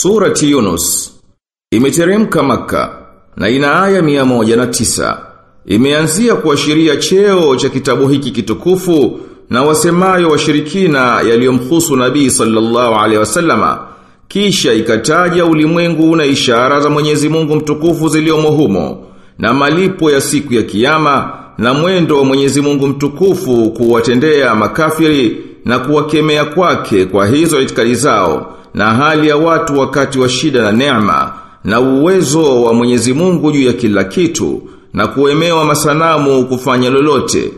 Surati Yunus imeteremka maka na ina aya mia moja na tisa. Imeanzia kuashiria cheo cha kitabu hiki kitukufu na wasemayo washirikina yaliyomhusu Nabii sallallahu alaihi wasallama. Kisha ikataja ulimwengu na ishara za Mwenyezi Mungu mtukufu ziliomo humo na malipo ya siku ya kiyama na mwendo wa Mwenyezi Mungu mtukufu kuwatendea makafiri na kuwakemea kwake kwa hizo itikadi zao na hali ya watu wakati wa shida na neema na uwezo wa Mwenyezi Mungu juu ya kila kitu na kuemewa masanamu kufanya lolote.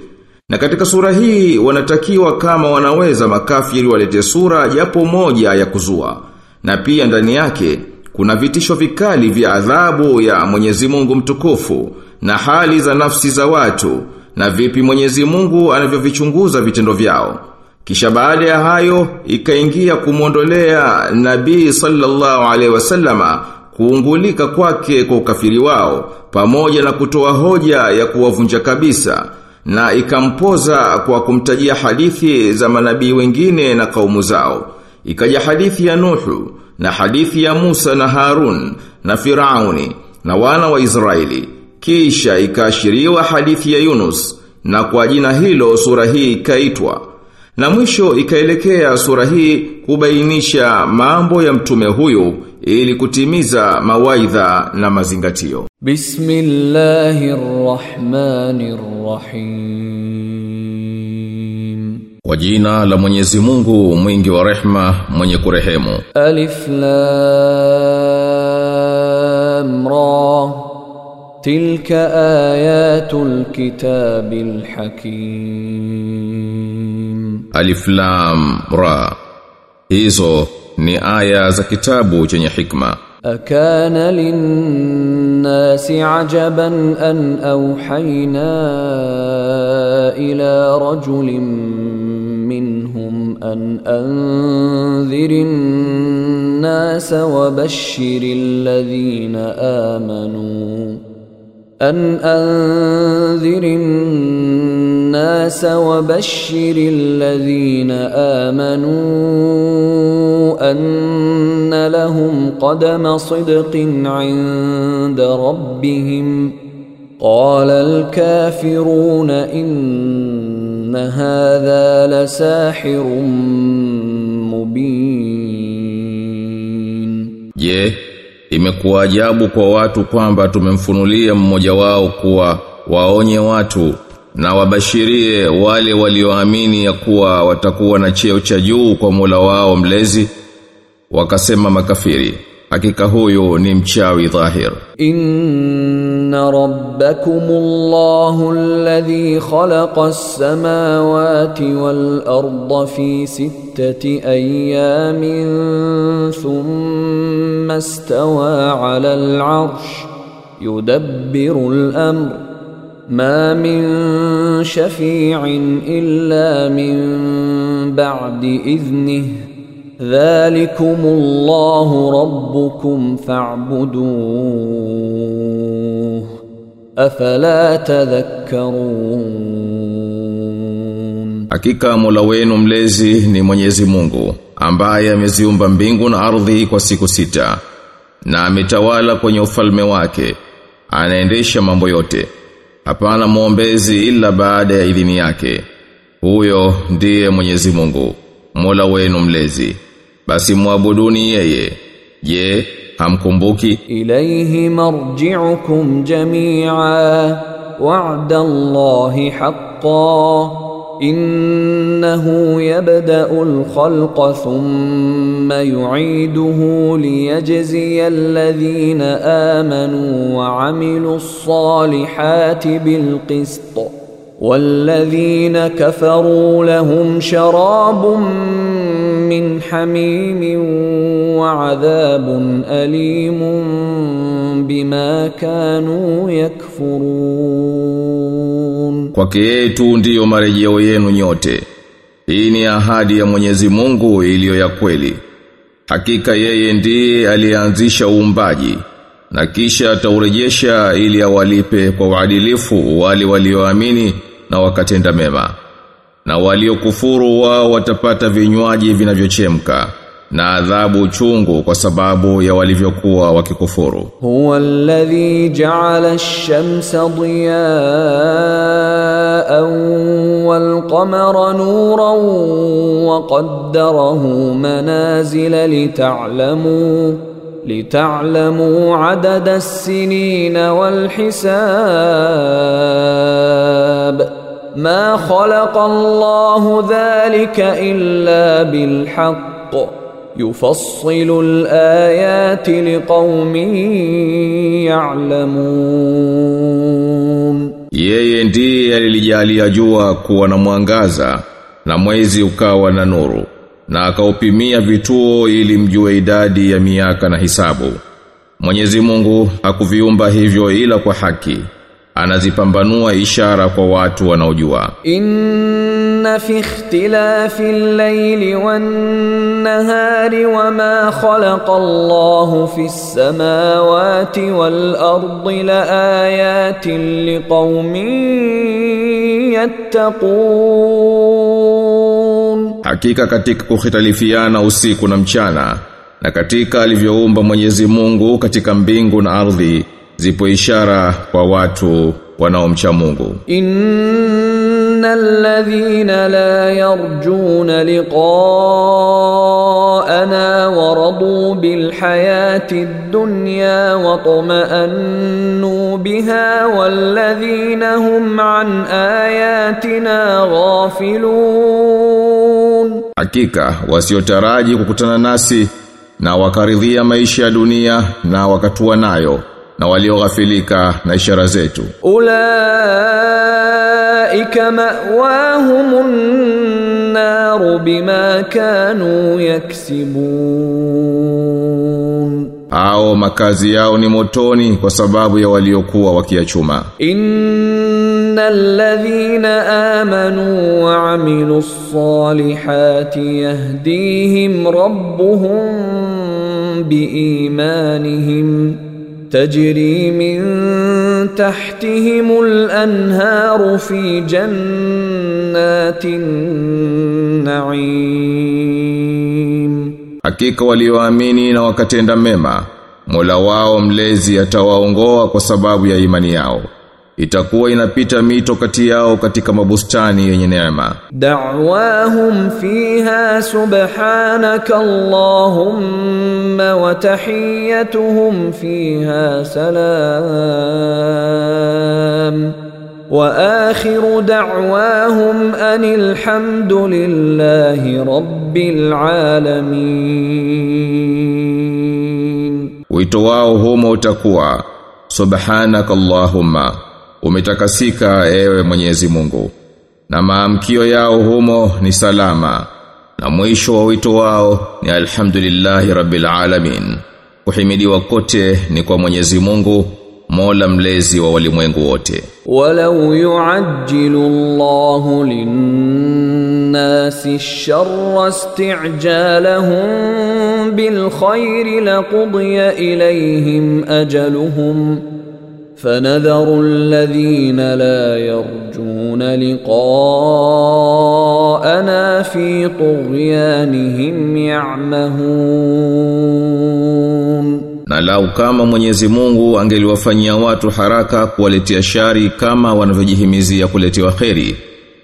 Na katika sura hii wanatakiwa kama wanaweza makafiri walete sura japo moja ya kuzua. Na pia ndani yake kuna vitisho vikali vya adhabu ya Mwenyezi Mungu mtukufu na hali za nafsi za watu na vipi Mwenyezi Mungu anavyovichunguza vitendo vyao. Kisha baada ya hayo ikaingia kumwondolea Nabii sallallahu alaihi wasallama kuungulika kwake kwa ukafiri wao pamoja na kutoa hoja ya kuwavunja kabisa na ikampoza kwa kumtajia hadithi za manabii wengine na kaumu zao. Ikaja hadithi ya Nuhu na hadithi ya Musa na Harun na Firauni na wana wa Israeli. Kisha ikaashiriwa hadithi ya Yunus na kwa jina hilo sura hii ikaitwa. Na mwisho ikaelekea sura hii kubainisha mambo ya mtume huyu ili kutimiza mawaidha na mazingatio. Bismillahirrahmanirrahim. Kwa jina la Mwenyezi Mungu mwingi wa rehma mwenye kurehemu. Alif Lam Ra. Tilka ayatul kitabil hakim. Alif Lam Ra. Hizo ni aya za kitabu chenye hikma. أكان للناس عجبا أن أوحينا إلى رجل منهم أن أنذر الناس وبشر الذين آمنوا أن أنذر الناس وبشر الذين آمنوا أن لهم قدم صدق عند ربهم. قال الكافرون إن هذا لساحر مبين. Je, imekuwa ajabu kwa watu kwamba tumemfunulia mmoja wao kuwa waonye watu na wabashirie wale walioamini ya kuwa watakuwa na cheo cha juu kwa Mola wao mlezi wakasema makafiri hakika huyu ni mchawi dhahir إن ربكم الله الذي خلق السماوات والأرض في ستة أيام ثم استوى على العرش يدبر الأمر ما من شفيع إلا من بعد إذنه ذلكم الله ربكم فاعبدوه أفلا تذكرون Hakika Mola wenu mlezi ni Mwenyezi Mungu ambaye ameziumba mbingu na ardhi kwa siku sita na ametawala kwenye ufalme wake anaendesha mambo yote Hapana muombezi ila baada ya idhini yake. Huyo ndiye Mwenyezi Mungu, Mola wenu mlezi. Basi muabuduni yeye. Je, hamkumbuki? Ilaihi marji'ukum jami'a wa'da llahi haqqan إنه يبدأ الخلق ثم يعيده ليجزي الذين آمنوا وعملوا الصالحات بالقسط والذين كفروا لهم شراب من حميم وعذاب أليم بما كانوا يكفرون Kwake yeye tu ndiyo marejeo yenu nyote. Hii ni ahadi ya Mwenyezi Mungu iliyo ya kweli. Hakika yeye ndiye alianzisha uumbaji na kisha ataurejesha ili awalipe kwa uadilifu wale walioamini na wakatenda mema. Na waliokufuru wao watapata vinywaji vinavyochemka na adhabu chungu kwa sababu ya walivyokuwa wakikufuru. Huwa alladhi ja'ala ash-shamsa diya'an wal qamara nuran wa qaddarahu manazila lita'lamu لتعلموا wal hisab. Ma khalaqa Allahu dhalika illa bil haqq. yufassilu alayati liqaumin ya'lamun, yeye ndiye alilijalia jua kuwa na mwangaza na mwezi ukawa na nuru na akaupimia vituo ili mjue idadi ya miaka na hisabu. Mwenyezi Mungu hakuviumba hivyo ila kwa haki anazipambanua ishara kwa watu wanaojua. Inna fi ikhtilafi al-layli wama khalaqa Allahu fi as-samawati laayatin liqaumin yattaqun. Hakika katika kukhitalifiana usiku na mchana na katika alivyoumba Mwenyezi Mungu katika mbingu na ardhi zipo ishara kwa watu wanaomcha Mungu. Innal ladhina la yarjuna liqa'ana wa radu bil hayati dunya wa tuma'annu biha wal ladhina hum an ayatina ghafilun, hakika wasiotaraji kukutana nasi na wakaridhia maisha ya dunia na wakatua nayo na walioghafilika na ishara zetu. Ulaika mawahum nar bima kanu yaksibun. Hao makazi yao ni motoni kwa sababu ya waliokuwa wakiachuma. Innal ladhina amanu wa amilus salihati yahdihim rabbuhum biimanihim تجري من تحتهم الأنهار في جنات النعيم Hakika walioamini na wakatenda mema, Mola wao mlezi atawaongoa kwa sababu ya imani yao. itakuwa inapita mito kati yao katika mabustani yenye neema. Da'wahum fiha subhanaka allahumma wa tahiyyatuhum fiha salam. Wa akhiru da'wahum anil hamdulillahi rabbil alamin. Wito wao humo utakuwa subhanaka allahumma umetakasika ewe Mwenyezi Mungu na maamkio yao humo ni salama na mwisho wa wito wao ni alhamdulillahi rabbil alamin. Kuhimidiwa kote ni kwa Mwenyezi Mungu Mola mlezi wa walimwengu wote. Walau yuajjilu Allahu linnasi sharra isti'jalahum bil laqudya laqudiya ilayhim ajaluhum. فنذر الذين لا يرجون لقاءنا في طغيانهم يعمهون Na lau kama Mwenyezi Mungu angeliwafanyia watu haraka kuwaletea shari kama wanavyojihimizia kuletewa kheri,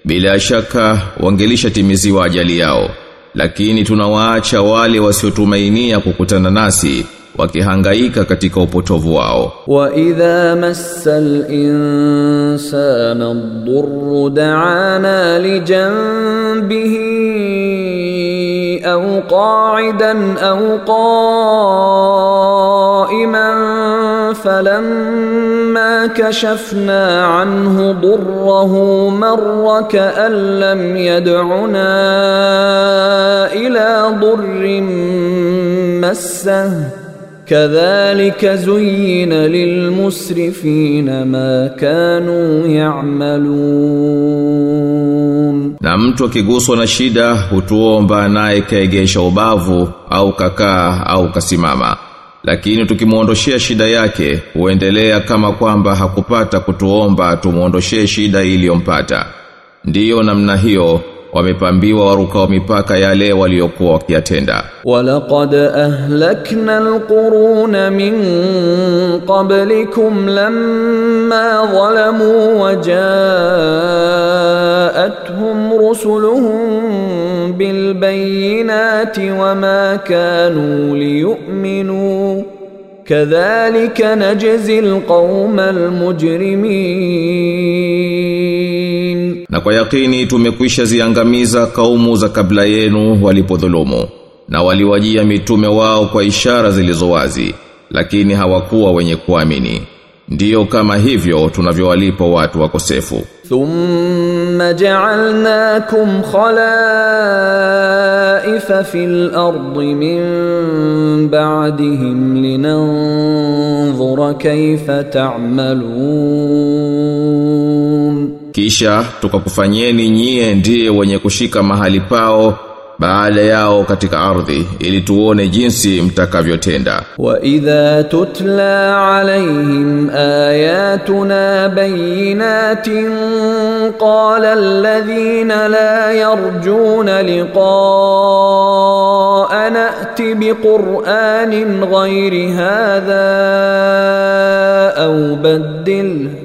bila shaka wangelishatimiziwa ajali yao. Lakini tunawaacha wale wasiotumainia kukutana nasi wakihangaika katika upotovu wao. وإذا مس الإنسان الضر دعانا لجنبه أو قاعدا أو قائما فلما كشفنا عنه ضره مر كأن لم يدعنا إلى ضر مسه Kadhalika zuyina lilmusrifina ma kanu ya'malun, na mtu akiguswa na shida hutuomba naye kaegesha ubavu au kakaa au kasimama, lakini tukimwondoshea shida yake huendelea kama kwamba hakupata kutuomba tumwondoshee shida iliyompata. Ndiyo namna hiyo wamepambiwa warukao mipaka yale waliokuwa wakiyatenda ولقد أهلكنا القرون من قبلكم لما ظلموا وجاءتهم رسلهم بالبينات وما كانوا ليؤمنوا كذلك نجزي القوم المجرمين Na kwa yakini tumekwisha ziangamiza kaumu za kabla yenu walipodhulumu na waliwajia mitume wao kwa ishara zilizowazi lakini hawakuwa wenye kuamini. Ndiyo kama hivyo tunavyowalipa watu wakosefu. Thumma ja'alnakum khalaifa fil ardi min ba'dihim linanzura kayfa ta'malun kisha tukakufanyeni nyie ndiye wenye kushika mahali pao baada yao katika ardhi ili tuone jinsi mtakavyotenda. Wa idha tutla alaihim ayatuna bayinatin qala alladhina la yarjuna liqa'a ati biqur'anin ghairi hadha au badilhu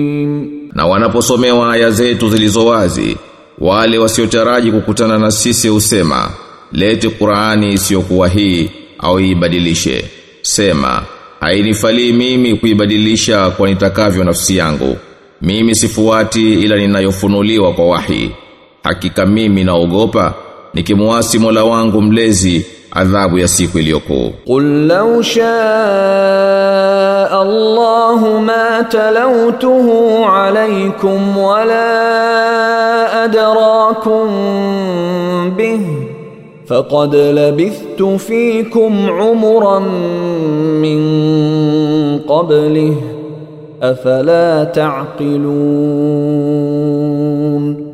na wanaposomewa aya zetu zilizo wazi wale wasiotaraji kukutana na sisi usema lete Qur'ani isiyokuwa hii au ibadilishe. Sema hainifalii mimi kuibadilisha kwa nitakavyo nafsi yangu. Mimi sifuati ila ninayofunuliwa kwa wahi. Hakika mimi naogopa nikimuasi Mola wangu mlezi adhabu ya siku iliyokuu qul law shaa Allahu ma talawtuhu alaykum wala adrakum bihi faqad labithtu fikum umran min qablihi afala taqilun.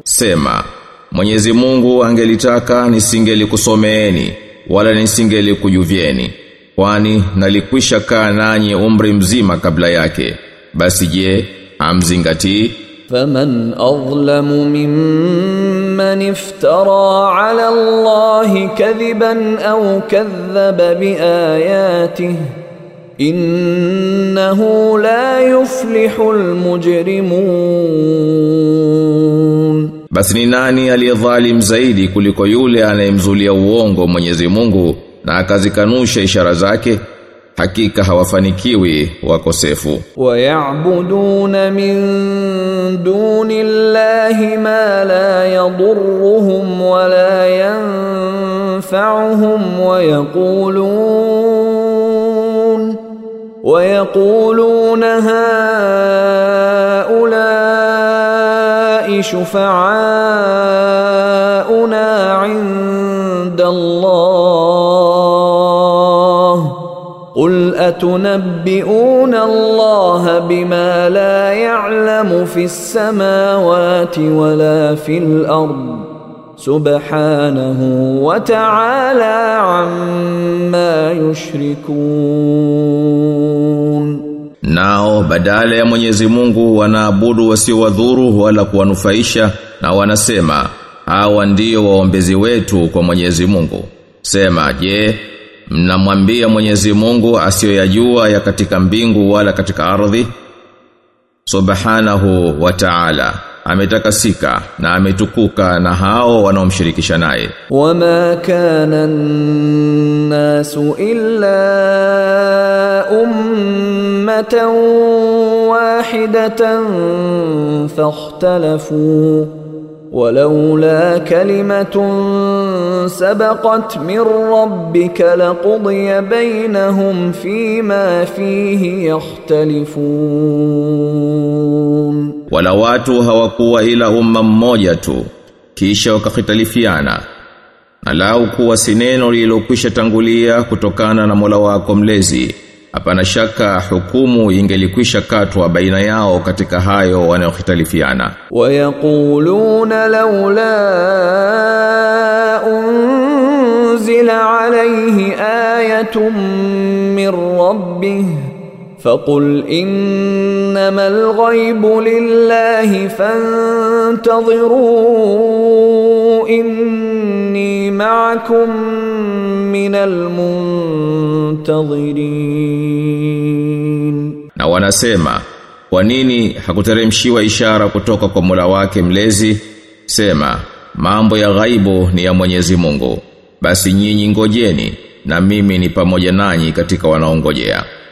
Sema Mwenyezi Mungu angelitaka nisingelikusomeeni wala nisingelikujuvieni kwani nalikwisha kaa nanyi umri mzima kabla yake. Basi je, amzingatii? فمن أظلم ممن افترى على الله كذبا أو كذب بآياته إنه لا يفلح المجرمون Basi ni nani aliyedhalim zaidi kuliko yule anayemzulia uongo Mwenyezi Mungu na akazikanusha ishara zake? hakika hawafanikiwi wakosefu wayabuduna min duni llahi ma la yadurruhum wa la yanfa'uhum wa yaqulun wa yaquluna شفعاؤنا عند الله. قل أتنبئون الله بما لا يعلم في السماوات ولا في الأرض. سبحانه وتعالى عما يشركون. Nao badala ya Mwenyezi Mungu wanaabudu wasiowadhuru wala kuwanufaisha na wanasema hawa ndio waombezi wetu kwa Mwenyezi Mungu. Sema je, mnamwambia Mwenyezi Mungu asiyoyajua ya katika mbingu wala katika ardhi? Subhanahu wa Ta'ala ametakasika na ametukuka na hao wanaomshirikisha naye. وما كان الناس إلا أمة واحدة فاختلفوا ولولا كلمة سبقت من ربك لقضي بينهم فيما فيه يختلفون Wala watu hawakuwa ila umma mmoja tu kisha wakahitalifiana Na lau kuwa si neno lililokwisha tangulia kutokana na Mola wako mlezi, hapana shaka hukumu ingelikwisha katwa baina yao katika hayo wanayokhitalifiana wayaquluna laula unzila alayhi ayatun min rabbih. فقل إنما الغيب لله فانتظروا إني معكم من المنتظرين Na wanasema, kwa nini hakuteremshiwa ishara kutoka kwa Mola wake mlezi? Sema, mambo ya ghaibu ni ya Mwenyezi Mungu. Basi nyinyi ngojeni na mimi ni pamoja nanyi katika wanaongojea.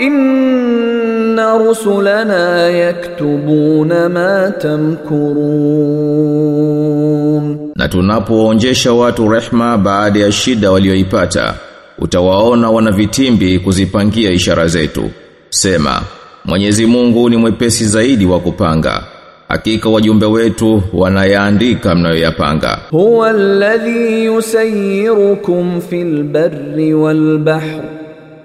inna rusulana yaktubuna ma tamkurun, na tunapoonjesha watu rehma baada ya shida walioipata utawaona wana vitimbi kuzipangia ishara zetu. Sema, Mwenyezi Mungu ni mwepesi zaidi wa kupanga. Hakika wajumbe wetu wanayaandika mnayoyapanga. Huwa alladhi yusayyirukum fil barri wal bahri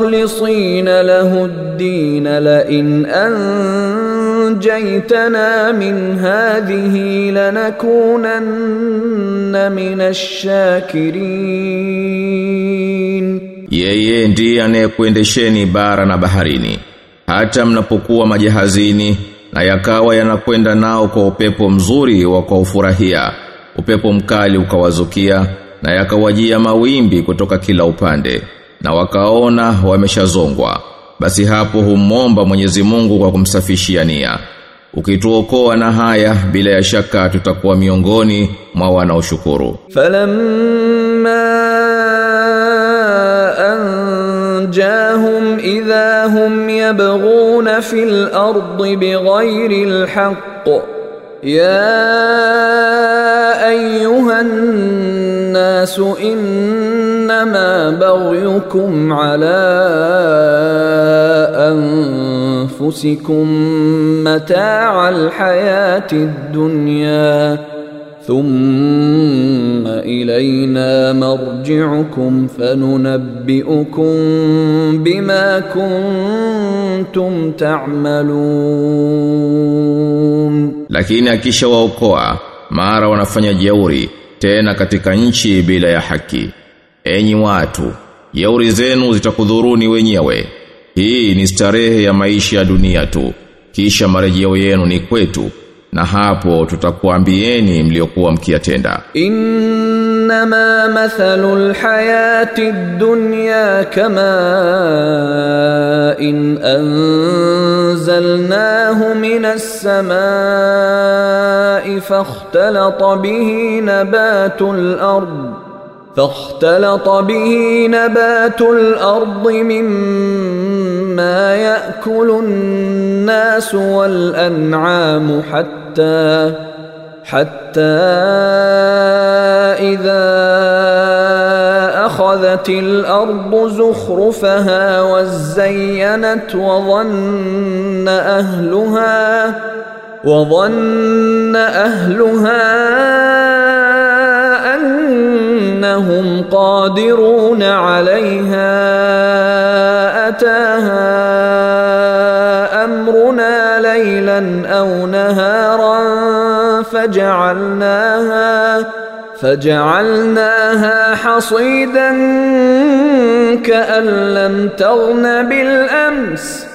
مخلصين له الدين لئن أنجيتنا من هذه لنكونن من الشاكرين Yeye ndiye anayekuendesheni bara na baharini. Hata mnapokuwa majahazini na yakawa yanakwenda nao kwa upepo mzuri wa kwa ufurahia. Upepo mkali ukawazukia na yakawajia mawimbi kutoka kila upande. na wakaona wameshazongwa. Basi hapo humomba Mwenyezi Mungu kwa kumsafishia nia. Ukituokoa na haya bila ya shaka tutakuwa miongoni mwa wanaoshukuru. Falamma anjahum idha hum yabghuna fil ardi bighayri alhaq ya ayuha an-nas إنما بغيكم على أنفسكم متاع الحياة الدنيا ثم إلينا مرجعكم فننبئكم بما كنتم تعملون Lakini akisha waokoa mara wanafanya jeuri tena katika nchi bila ya haki. enyi watu yauri zenu zitakudhuruni wenyewe. Hii ni starehe ya maisha ya dunia tu. Kisha marejeo yenu ni kwetu na hapo tutakuambieni mliokuwa mkiyatenda. Innama mathalul hayati dunya kama in anzalnahu minas samai fakhtalata bihi nabatul ardh فاختلط به نبات الأرض مما يأكل الناس والأنعام حتى حتى إذا أخذت الأرض زخرفها وزينت وظن أهلها وظن أهلها أنهم قادرون عليها أتاها أمرنا ليلا أو نهارا فجعلناها فجعلناها حصيدا كأن لم تغن بالأمس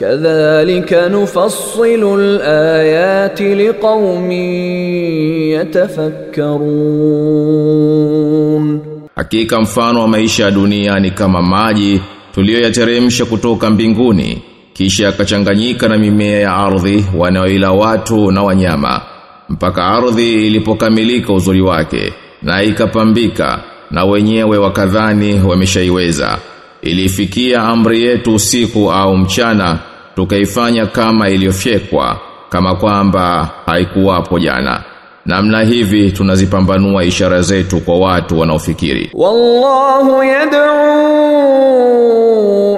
Kadhalika nufassilu alayati liqaumin yatafakkarun, hakika mfano wa maisha ya dunia ni kama maji tuliyoyateremsha kutoka mbinguni kisha akachanganyika na mimea ya ardhi wanaoila watu na wanyama mpaka ardhi ilipokamilika uzuri wake na ikapambika na wenyewe wakadhani wameshaiweza. Ilifikia amri yetu usiku au mchana tukaifanya kama iliyofyekwa kama kwamba haikuwapo jana. Namna hivi tunazipambanua ishara zetu kwa watu wanaofikiri. Wallahu yad'u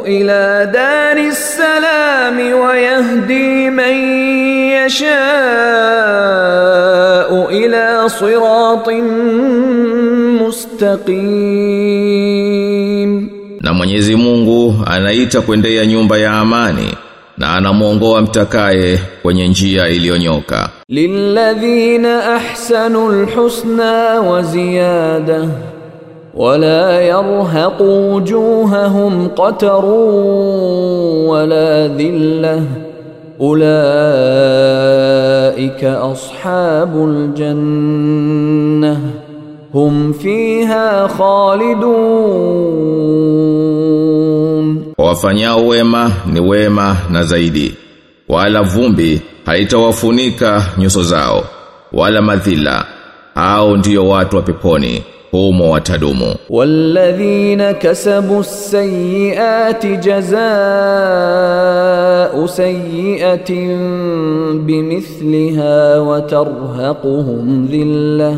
ila dari salam wa yahdi man yasha'u ila siratin mustaqim. Na Mwenyezi Mungu anaita kuendea nyumba ya amani. na anamuongoa mtakaye kwenye njia iliyonyoka للذين أحسنوا الحسنى وزيادة ولا يرهق وجوههم قتر ولا ذلة أولئك أصحاب الجنة هم فيها خالدون Kwa wafanyao wema ni wema na zaidi wala vumbi haitawafunika nyuso zao wala madhila au ndiyo watu wa peponi humo watadumu والذين كسبوا السيئات جزاء سيئة بمثلها وترهقهم ذلة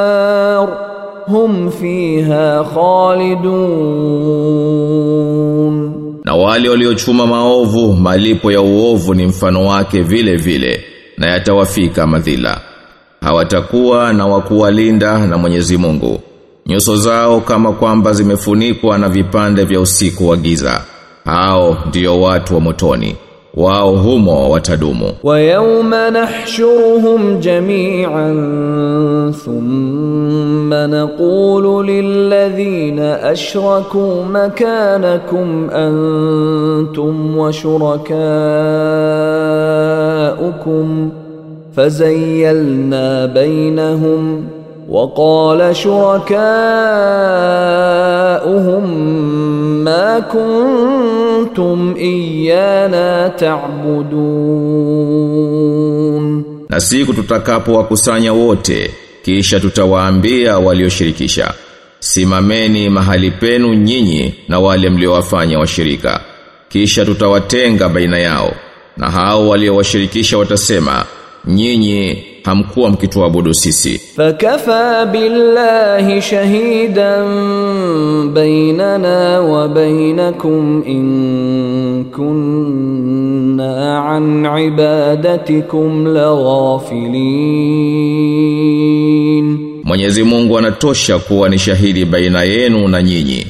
hum fiha khalidun. Na wale waliochuma maovu malipo ya uovu ni mfano wake vile vile na yatawafika madhila. Hawatakuwa na wakuwalinda na Mwenyezi Mungu. Nyuso zao kama kwamba zimefunikwa na vipande vya usiku wa giza. Hao ndio watu wa motoni. wao humo watadumu ويوم نحشرهم جميعا ثم نقول للذين أشركوا مكانكم أنتم وشركاؤكم فزيلنا بينهم وقال شركاؤهم ما كنتم إيانا تعبدون na siku tutakapowakusanya wote kisha tutawaambia walioshirikisha simameni mahali penu nyinyi na wale mliowafanya washirika kisha tutawatenga baina yao na hao waliowashirikisha watasema nyinyi hamkuwa mkituabudu sisi. Fakafa billahi shahidan bainana wa bainakum in kunna an ibadatikum laghafilin Mwenyezi Mungu anatosha kuwa ni shahidi baina yenu na nyinyi.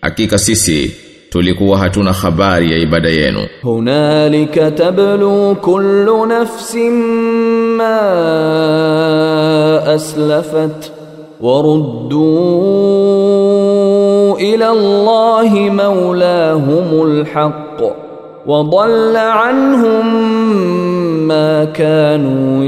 Hakika sisi tulikuwa hatuna habari ya ibada yenu هنالك تبلو كل نفس ما أسلفت وردوا إلى الله مولاهم الحق وضل عنهم ما كانوا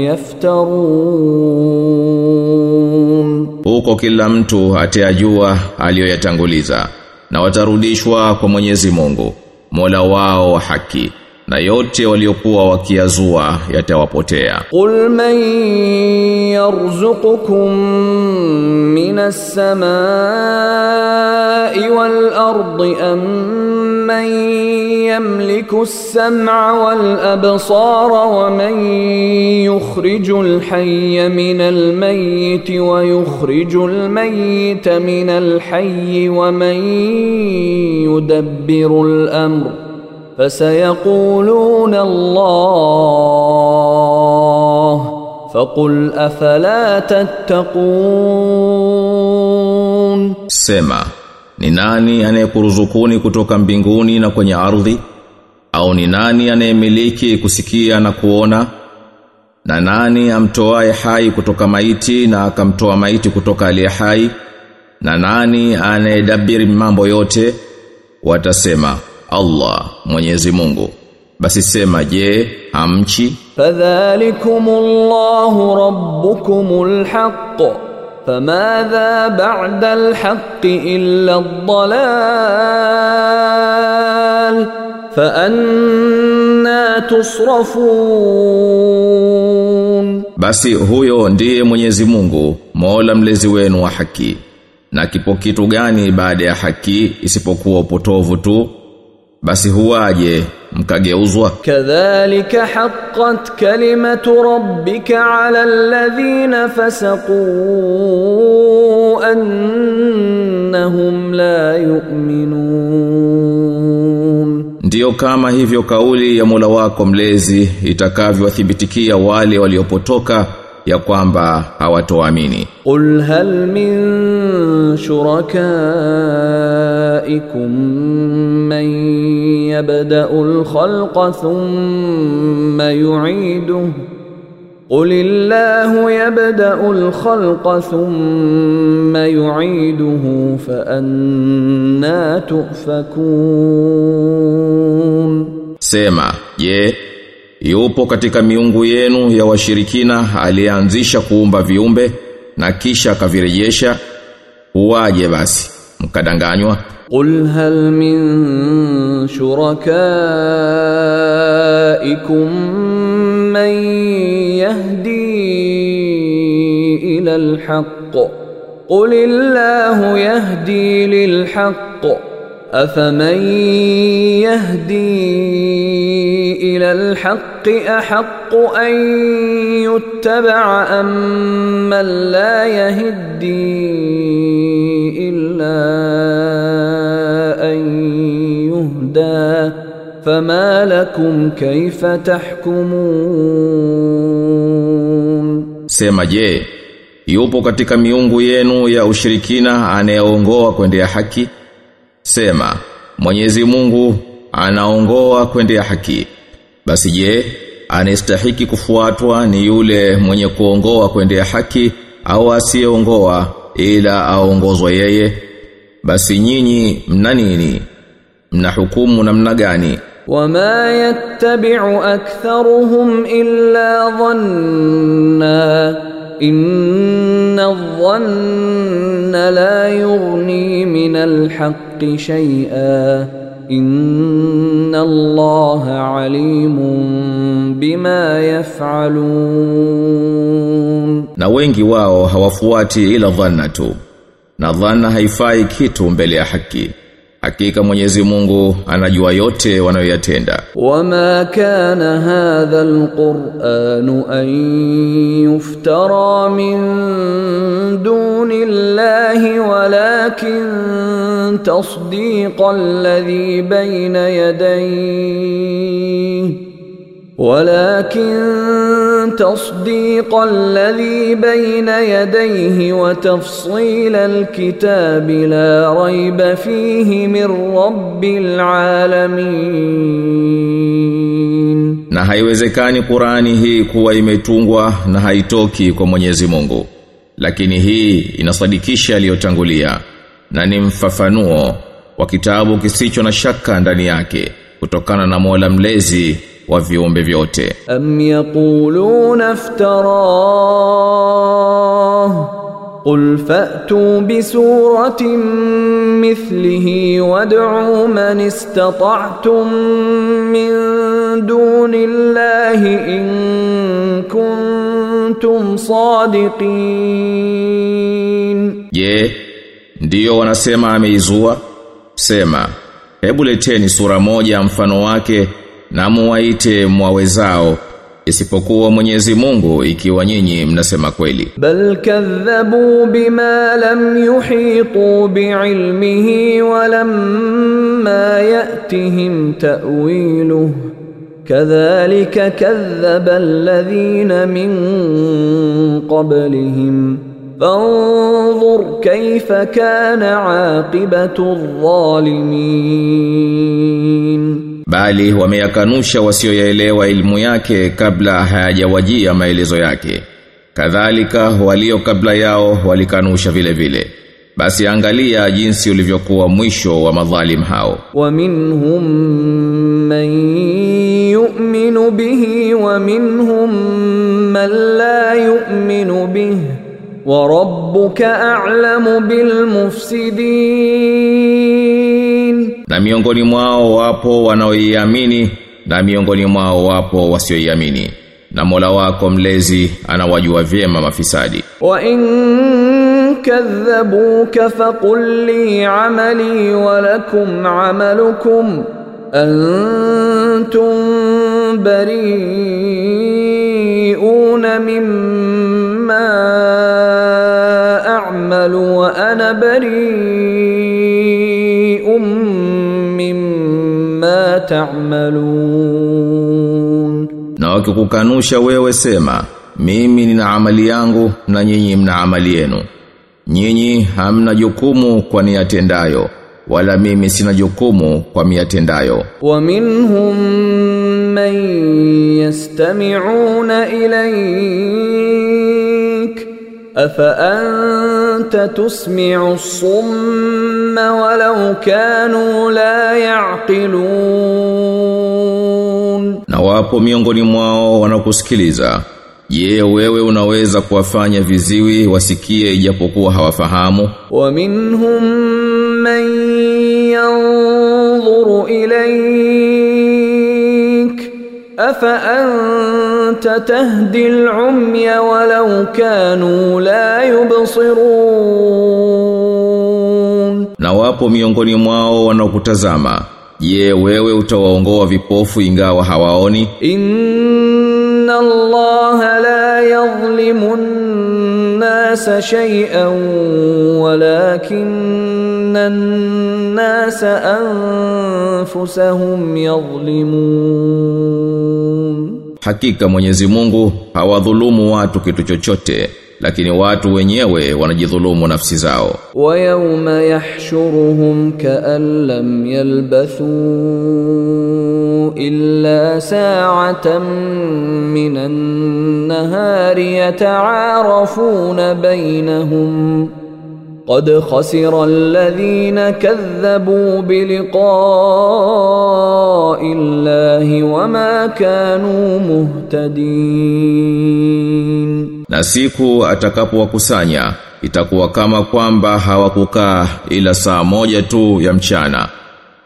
يفترون huko kila mtu atayajua aliyoyatanguliza na watarudishwa kwa Mwenyezi Mungu Mola wao wa haki na yote waliokuwa wakiazua yatawapotea قل من يرزقكم من السماء والأرض أم من يملك السمع والأبصار ومن يخرج الحي من الميت ويخرج الميت من الحي ومن يدبر الأمر فسيقولون الله فقل afala تتقون sema ni nani anayekuruzukuni kutoka mbinguni na kwenye ardhi? Au ni nani anayemiliki kusikia na kuona? Na nani amtoae hai kutoka maiti na akamtoa maiti kutoka aliye hai? Na nani anayedabiri mambo yote? Watasema Allah Mwenyezi Mungu. Basi sema je amchi fadhalikumullahu rabbukumul haqq. Famadha ba'da alhaqq illa ad-dalal fa anna tusrafun. Basi huyo ndiye Mwenyezi Mungu Mola mlezi wenu wa haki. Na kipo kitu gani baada ya haki isipokuwa upotovu tu? basi huwaje mkageuzwa? Kadhalika haqqat kalimatu rabbika ala alladhina fasaqu annahum la yu'minun. Ndiyo kama hivyo kauli ya mula wako mlezi itakavyothibitikia wale waliopotoka ya kwamba hawatoamini qul hal min shurakaikum man yabda'u al-khalqa thumma yu'idu قل الله يبدا الخلق ثم يعيده فانا تؤفكون سما يه Yupo katika miungu yenu ya washirikina alianzisha kuumba viumbe na kisha akavirejesha. Uwaje basi mkadanganywa? Qul hal min shurakaikum man yahdi ila al-haqq. Qul illahu yahdi lil-haqq. افمن يهدي الى الحق احق ان يتبع ام من لا يهدي الا ان يهدى فما لكم كيف تحكمون Sema je, yupo katika miungu yenu ya ushirikina anayeongoa kwendea haki? Sema, Mwenyezi Mungu anaongoa kwendea haki. Basi je, anastahiki kufuatwa ni yule mwenye kuongoa kwendea haki au asiyeongoa ila aongozwa yeye? Basi nyinyi mna nini? Mna hukumu namna gani? وما يتبع اكثرهم الا ظنا ان الظن لا يغني من الحق شيئا ان الله عليم بما يفعلون Na wengi wao hawafuati ila dhanna tu. Na dhanna haifai kitu mbele ya haki. Hakika Mwenyezi Mungu anajua yote wanayoyatenda. Wama kana hadha alquran an yuftara min duni Allahi walakin tasdiqa alladhi bayna yadayhi ولكن تصديق الذي بين يديه وتفصيل الكتاب لا ريب فيه من رب العالمين Na haiwezekani Qur'ani hii kuwa imetungwa na haitoki kwa Mwenyezi Mungu. Lakini hii inasadikisha aliyotangulia na ni mfafanuo wa kitabu kisicho na shaka ndani yake kutokana na Mola mlezi wa viumbe vyote. أم يقولون افتراه قل فأتوا بسورة مثله وادعوا من استطعتم من دون الله إن كنتم صادقين Je, ndiyo wanasema ameizua? Sema, hebu leteni sura moja mfano wake na muwaite mwawezao isipokuwa Mwenyezi Mungu ikiwa nyinyi mnasema kweli. Bal kadhabu bima lam yuhitu biilmihi wa lamma yatihim ta'wilu kadhalika kadhaba alladhina min qablihim فانظر كيف كان عاقبة الظالمين bali wameyakanusha wasioyaelewa ilmu yake kabla hayajawajia maelezo yake. Kadhalika walio kabla yao walikanusha vile vile. Basi angalia jinsi ulivyokuwa mwisho wa madhalim hao. Wa minhum man yu'minu bihi wa minhum man la yu'minu bihi. Wa rabbuka a'lamu bil mufsidin. Na miongoni mwao wapo wanaoiamini na miongoni mwao wapo wasioiamini. Na Mola wako mlezi anawajua vyema mafisadi. وإن كذبوك فقل لي عملي ولكم عملكم أنتم بريئون مما أعمل وأنا بريء ta'malun. Na wakikukanusha wewe sema mimi nina amali yangu na nyinyi mna amali yenu. Nyinyi hamna jukumu kwa niyatendayo wala mimi sina jukumu kwa miyatendayo wa minhum man yastami'una ilayhi أفأنت تسمع tusmi'u ولو كانوا kanu la yaqilun na wapo miongoni mwao wanakusikiliza Je, wewe unaweza kuwafanya viziwi wasikie ijapokuwa hawafahamu? Wa minhum man yanzuru ilayhi afaanta tahdi al-umya walau kanu la yubsirun na wapo miongoni mwao wanaokutazama. Je wewe utawaongoa vipofu ingawa hawaoni? Inna allaha la yadhlimun الناس شيئا ولكن الناس أنفسهم يظلمون Hakika Mwenyezi Mungu hawadhulumu watu kitu chochote, lakini watu wenyewe wanajidhulumu nafsi zao wa yawma yahshuruhum ka'an lam yalbathu illa sa'atan min an-nahari yata'arafuna bainahum قد خسر الذين كذبوا بلقاء الله وما كانوا مهتدين na siku atakapowakusanya itakuwa kama kwamba hawakukaa ila saa moja tu ya mchana.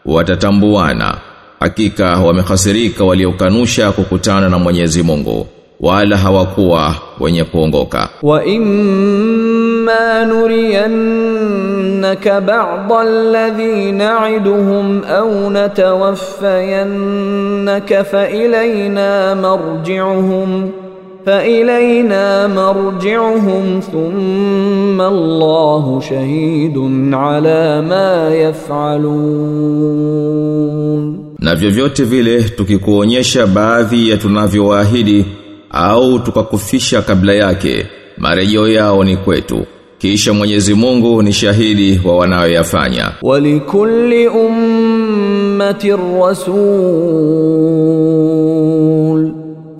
Watatambuana. Hakika wamehasirika waliokanusha kukutana na Mwenyezi Mungu wala hawakuwa wenye kuongoka. Wa imma nuriyannaka ba'dha alladhi na'iduhum aw natawaffayannaka fa ilayna marji'uhum. فإلينا مرجعهم ثم الله شهيد على ما يفعلون Na vyovyote vile tukikuonyesha baadhi ya tunavyowaahidi au tukakufisha kabla yake, marejeo yao ni kwetu. Kisha Mwenyezi Mungu ni shahidi wa wanayoyafanya. ولكل أمة رسول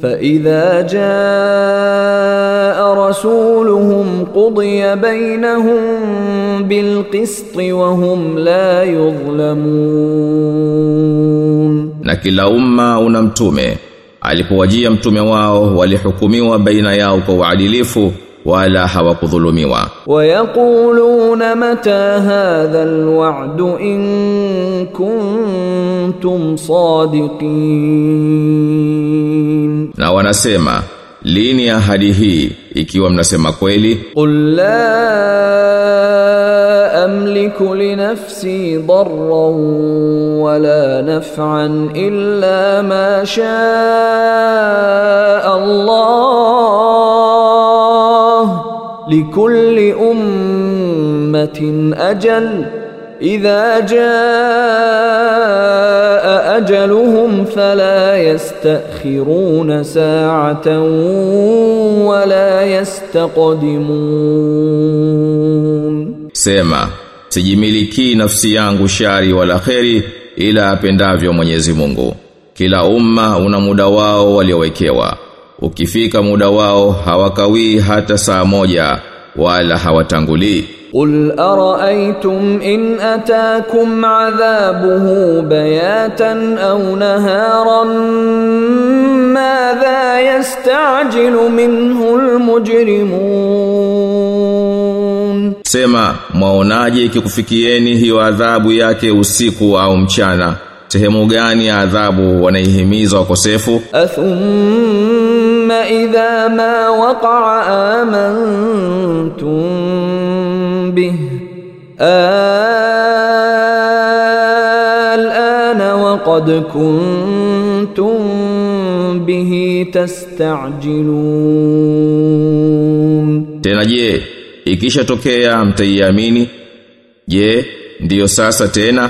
فإذا جاء رسولهم قضي بينهم بالقسط وهم لا يظلمون Na kila umma una mtume. Alipowajia mtume wao walihukumiwa baina yao kwa uadilifu wala hawakudhulumiwa ويقولون متى هذا الوعد إن كنتم صادقين na wanasema lini ahadi hii ikiwa mnasema kweli? Qul la amliku li nafsi darran wala naf'an illa ma sha Allah. Likulli ummatin ajal idha jaa ajaluhum fala yastakhiruna sa'atan wala yastaqdimun, sema sijimiliki nafsi yangu shari wala kheri ila apendavyo Mwenyezi Mungu. Kila umma una muda wao waliowekewa. Ukifika muda wao hawakawii hata saa moja wala hawatangulii. قل أرأيتم إن أتاكم عذابه بياتا أو نهارا ماذا يستعجل منه المجرمون Sema, mwaonaje ikikufikieni hiyo adhabu yake usiku au mchana? Sehemu gani ya adhabu wanaihimiza wakosefu? أثم إذا ما وقع آمنتم به الآن وقد كنتم به تستعجلون Tena je, ikishatokea mtaiamini? Je, ndiyo sasa tena?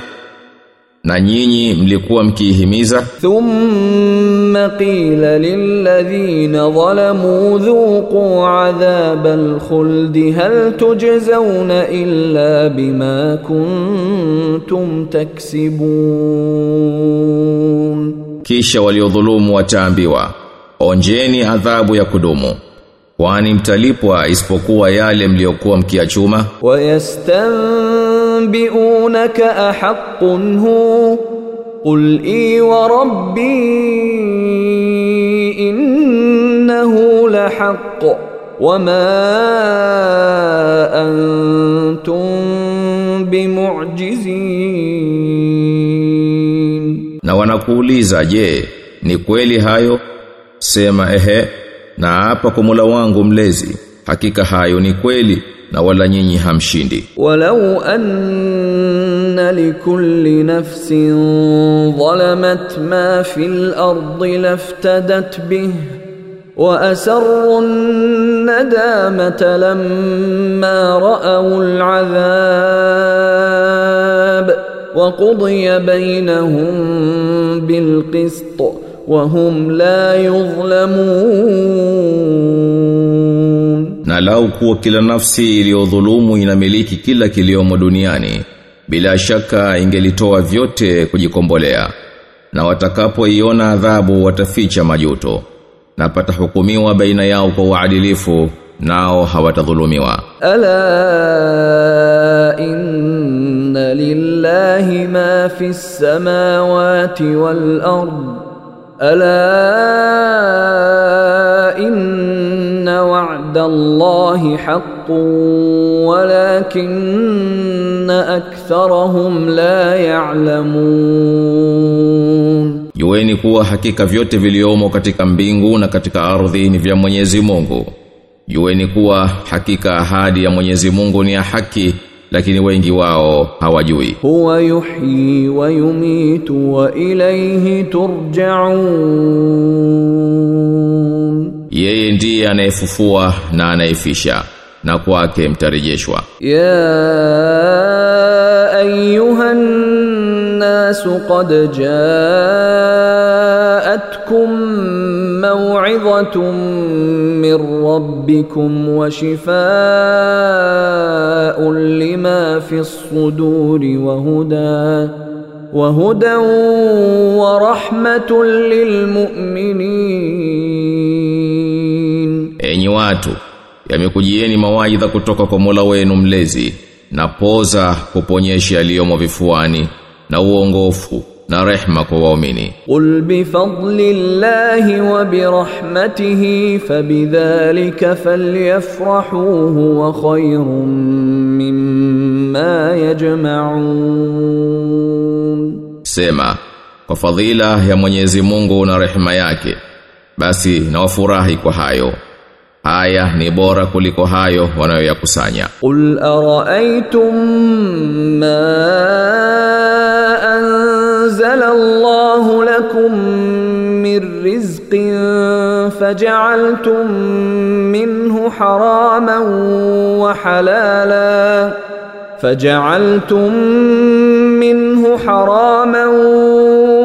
na nyinyi mlikuwa mkiihimiza? Thumma qila lilladhina zalamu dhuqu adhabal khuld hal tujzauna illa bima kuntum taksibun. Kisha waliodhulumu wataambiwa onjeni adhabu ya kudumu. Kwani mtalipwa isipokuwa yale mliokuwa mkiachuma? Wayastan ويستنبئونك أحق هو قل إي وربي إنه لحق وما أنتم بمعجزين Na wanakuuliza, je, ni kweli hayo? Sema ehe, na hapa kwa Mola wangu mlezi, hakika hayo ni kweli Na wala nyinyi hamshindi. ولو أن لكل نفس ظلمت ما في الأرض لافتدت به وأسروا الندامة لما رأوا العذاب وقضي بينهم بالقسط وهم لا يظلمون na lau kuwa kila nafsi iliyodhulumu inamiliki kila kiliomo duniani bila shaka ingelitoa vyote kujikombolea. Na watakapoiona adhabu wataficha majuto na patahukumiwa baina yao kwa uadilifu nao hawatadhulumiwa. Ala inna lillahi ma fi samawati wal ard. Ala inna وعد الله حق ولكن أكثرهم لا يعلمون Jueni kuwa hakika vyote viliomo katika mbingu na katika ardhi ni vya Mwenyezi Mungu. Jueni kuwa hakika ahadi ya Mwenyezi Mungu ni ya haki, lakini wengi wao hawajui. هو يحيي ويميت وإليه ترجعون yeye ndiye anayefufua na anayefisha na kwake mtarejeshwa ya ayuhan nas qad ja'atkum maw'izatun min rabbikum wa shifaa'un lima fi as-suduri wa hudan وهدى ورحمة للمؤمنين enyi watu yamekujieni mawaidha kutoka kwa Mola wenu mlezi na poza kuponyesha yaliyomo vifuani na uongofu na rehma kwa waumini. ul bi fadlillahi wa bi rahmatihi fabidhalika falyafrahu huwa khayrun mimma yajma'un. Sema kwa fadhila ya Mwenyezi Mungu na rehema yake basi na wafurahi kwa hayo haya ni bora kuliko hayo wanayoyakusanya qul araaitum ma anzala Allah lakum min rizqin faj'altum minhu haraman wa halala فجعلتم منه حراما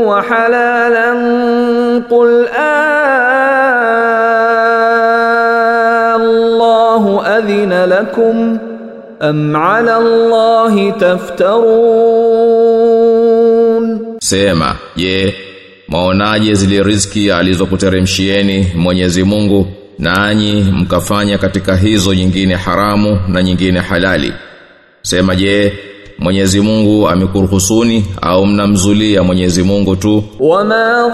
وحلالا قل آه أذن لكم أم على الله تفترون Sema, je, maonaje zile riziki alizokuteremshieni Mwenyezi Mungu nanyi mkafanya katika hizo nyingine haramu na nyingine halali? Sema je, Mwenyezi Mungu amekuruhusuni au mnamzulia Mwenyezi Mungu tu? وما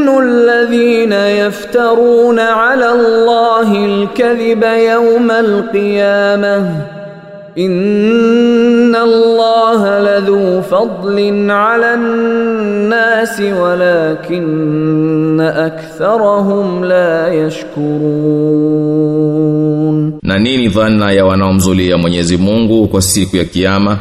ظن الذين يفترون على الله الكذب يوم القيامة إن الله لذو فضل على الناس ولكن أكثرهم لا يشكرون Na nini dhana ya wanaomzulia Mwenyezi Mungu kwa siku ya kiyama?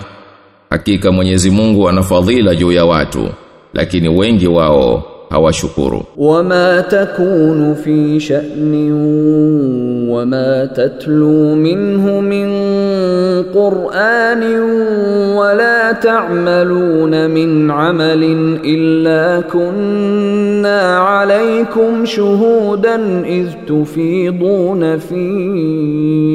Hakika Mwenyezi Mungu ana fadhila juu ya watu, lakini wengi wao hawashukuru. وما تكون في شأن وما تتلو منه من قرآن ولا تعملون من عمل إلا كنا عليكم شهودا إذ تفيضون فيه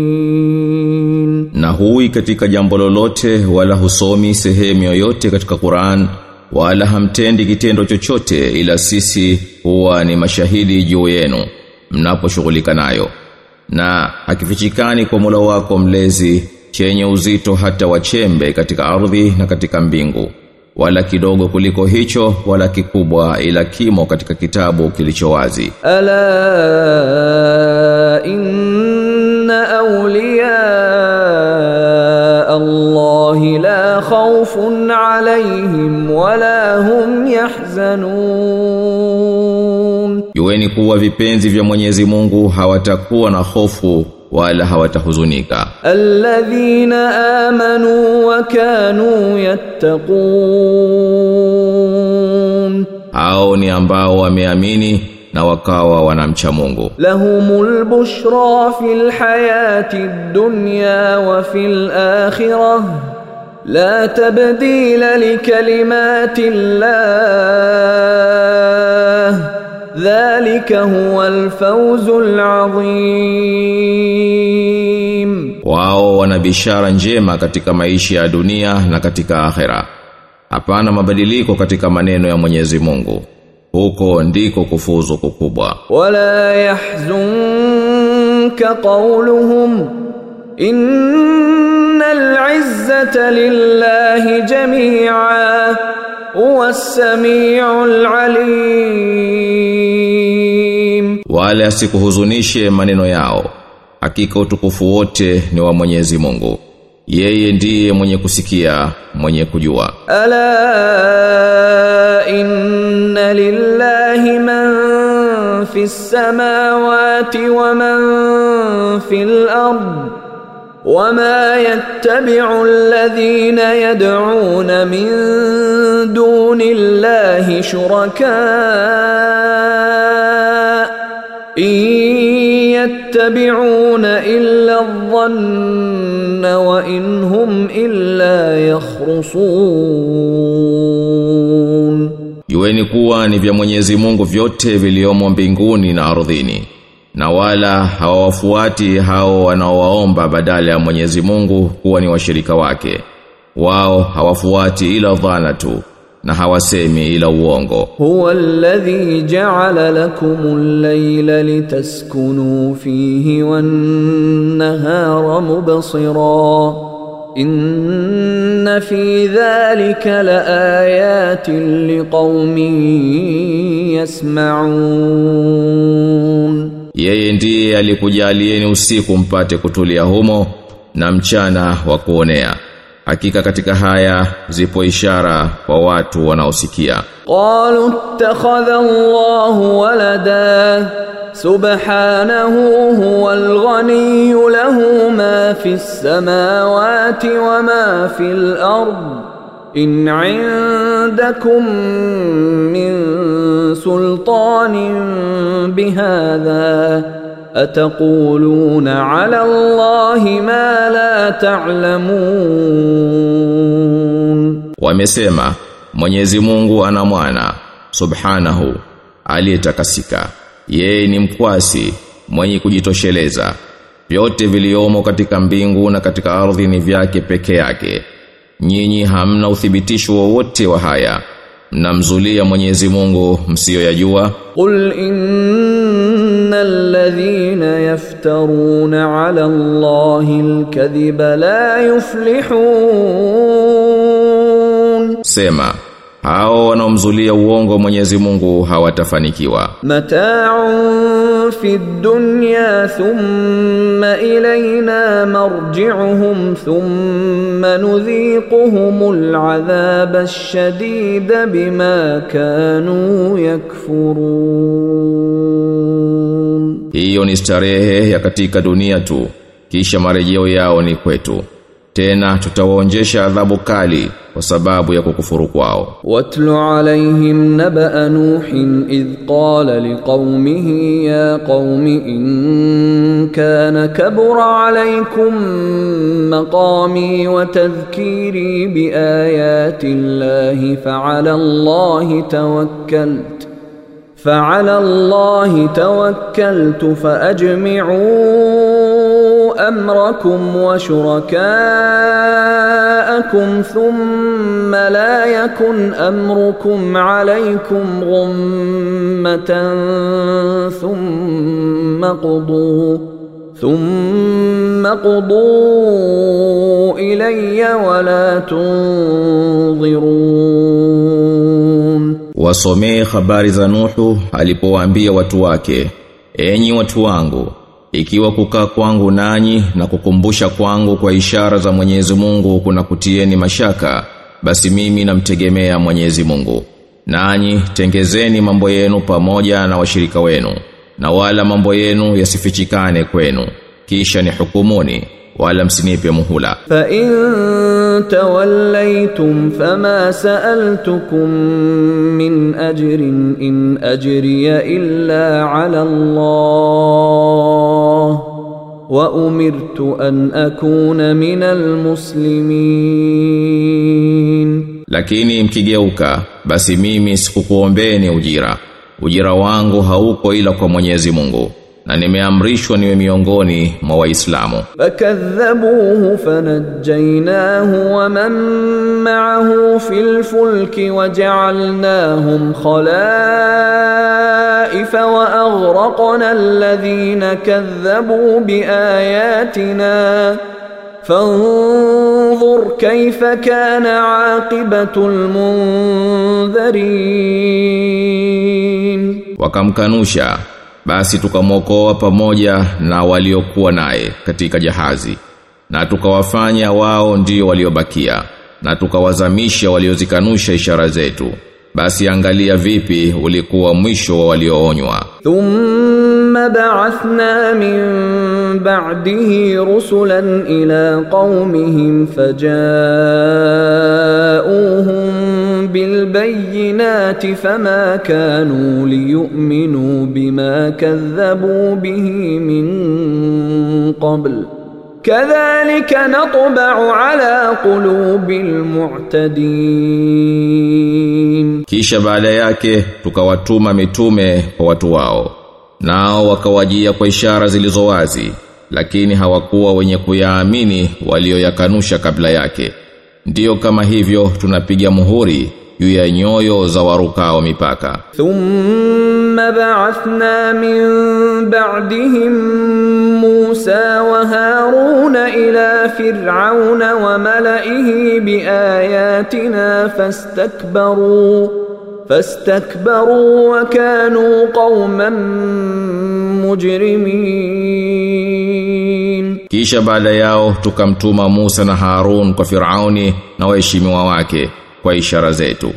hui katika jambo lolote wala husomi sehemu yoyote katika Qur'an wala hamtendi kitendo chochote ila sisi huwa ni mashahidi juu yenu mnaposhughulika nayo. Na hakifichikani kwa Mola wako mlezi chenye uzito hata wachembe katika ardhi na katika mbingu wala kidogo kuliko hicho wala kikubwa ila kimo katika kitabu kilicho wazi. Ala inna awliya الله لا خوف عليهم ولا هم يحزنون يوني kuwa vipenzi vya Mwenyezi Mungu hawatakuwa na hofu wala hawatahuzunika. Alladhina amanu wa kanu yattaqun, hao ni ambao wameamini na wakawa wanamcha Mungu. Lahumul bushra fil hayati dunya wa fil akhirah la tabdila likalimati llah dhalika huwa fawzul azim, wao wana bishara njema katika maisha ya dunia na katika akhera. Hapana mabadiliko katika maneno ya Mwenyezi Mungu huko ndiko kufuzu kukubwa. Wala yahzunka qawluhum innal izzata lillahi jami'a huwa samiul alim. Wala asikuhuzunishe maneno yao. Hakika utukufu wote ni wa Mwenyezi Mungu. yeye ndiye mwenye kusikia mwenye kujua ala inna lillahi man fis samawati wa man fil ard وما يتبع الذين يدعون من دون الله شركاء yattabi'una illa dhanna wa in illa yakhrusun, jueni kuwa ni vya Mwenyezi Mungu vyote viliomo mbinguni na ardhini na wala hawawafuati hao wanaowaomba badala ya Mwenyezi Mungu kuwa ni washirika wake. Wao hawafuati ila dhana tu na hawasemi ila uongo. Huwa alladhi ja'ala lakumul layla litaskunu fihi wan-nahara mubsira. Inna fi dhalika laayatin liqaumin yasma'un. Yeye ndiye alikujalieni usiku mpate kutulia humo na mchana wa kuonea. hakika katika haya zipo ishara kwa watu wanaosikia qalu ittakhadha Allahu walada subhanahu huwal ghani lahu ma fis samawati wa ma fil ard in 'indakum min sultanin bihadha ataquluna على الله ما لا تعلمون؟ wamesema Mwenyezi Mungu ana mwana subhanahu aliyetakasika, yeye ni mkwasi mwenye kujitosheleza vyote viliomo katika mbingu na katika ardhi ni vyake peke yake nyinyi hamna uthibitisho wowote wa haya namzulia Mwenyezi Mungu msiyoyajua qul innal ladhina yaftaruna ala Allahi alkadhiba la yuflihun. Sema hao wanaomzulia uongo Mwenyezi Mungu hawatafanikiwa. Mataun في الدنيا ثم إلينا مرجعهم ثم نذيقهم العذاب الشديد بما كانوا يكفرون Hiyo ni starehe ya katika dunia tu, kisha marejeo yao ni kwetu. tena tutawaonjesha adhabu kali kwa sababu ya kukufuru kwao watlu alaihim nabaa nuhin idh qala liqaumihi ya qaumi in kana kabura alaykum maqami wa tadhkiri bi ayati llahi fa'ala allahi tawakkaltu فعلى الله توكلت فأجمعون أمركم وشركاءكم ثم لا يكن أمركم عليكم غمة ثم قضوا ثم قضوا إلي ولا تنظرون. Wasomee habari za Nuhu alipowaambia watu wake, enyi watu wangu, ikiwa kukaa kwangu nanyi na kukumbusha kwangu kwa ishara za Mwenyezi Mungu kuna kutieni mashaka, basi mimi namtegemea Mwenyezi Mungu. Nanyi tengezeni mambo yenu pamoja na washirika wenu, na wala mambo yenu yasifichikane kwenu, kisha ni hukumuni, wala msinipe muhula. Fa in tawallaytum fama sa'altukum min ajrin in ajriya illa ala Allah wa umirtu an akuna min almuslimin lakini mkigeuka basi mimi sikukuombeni ujira. Ujira wangu hauko ila kwa Mwenyezi Mungu. na nimeamrishwa niwe miongoni mwa waislamu fakadhabuhu fanajjaynahu wa man ma'ahu fil fulki waja'alnahum khalaifa wa aghraqna alladhina kadhabu biayatina fanzur kayfa kana aqibatu المنذرين وكم كانوشا basi tukamwokoa pamoja na waliokuwa naye katika jahazi na tukawafanya wao ndio waliobakia na tukawazamisha waliozikanusha ishara zetu. Basi angalia vipi ulikuwa mwisho wa walioonywa. Thumma ba'athna min ba'dihi rusulan ila qaumihim بالبينات فما كانوا ليؤمنوا بما كذبوا به من قبل كذلك نطبع على قلوب المعتدين Kisha baada yake tukawatuma mitume kwa watu wao. Nao wakawajia kwa ishara zilizo wazi, lakini hawakuwa wenye kuyaamini walioyakanusha kabla yake. Ndiyo kama hivyo tunapiga muhuri juu ya nyoyo za warukao mipaka. Thumma ba'athna min ba'dihim Musa wa Haruna ila Fir'auna wa mala'ihi biayatina fastakbaru fastakbaru wa kanu qauman mujrimin. Kisha baada yao tukamtuma Musa na Harun kwa Firauni na waheshimiwa wake kwa ishara zetu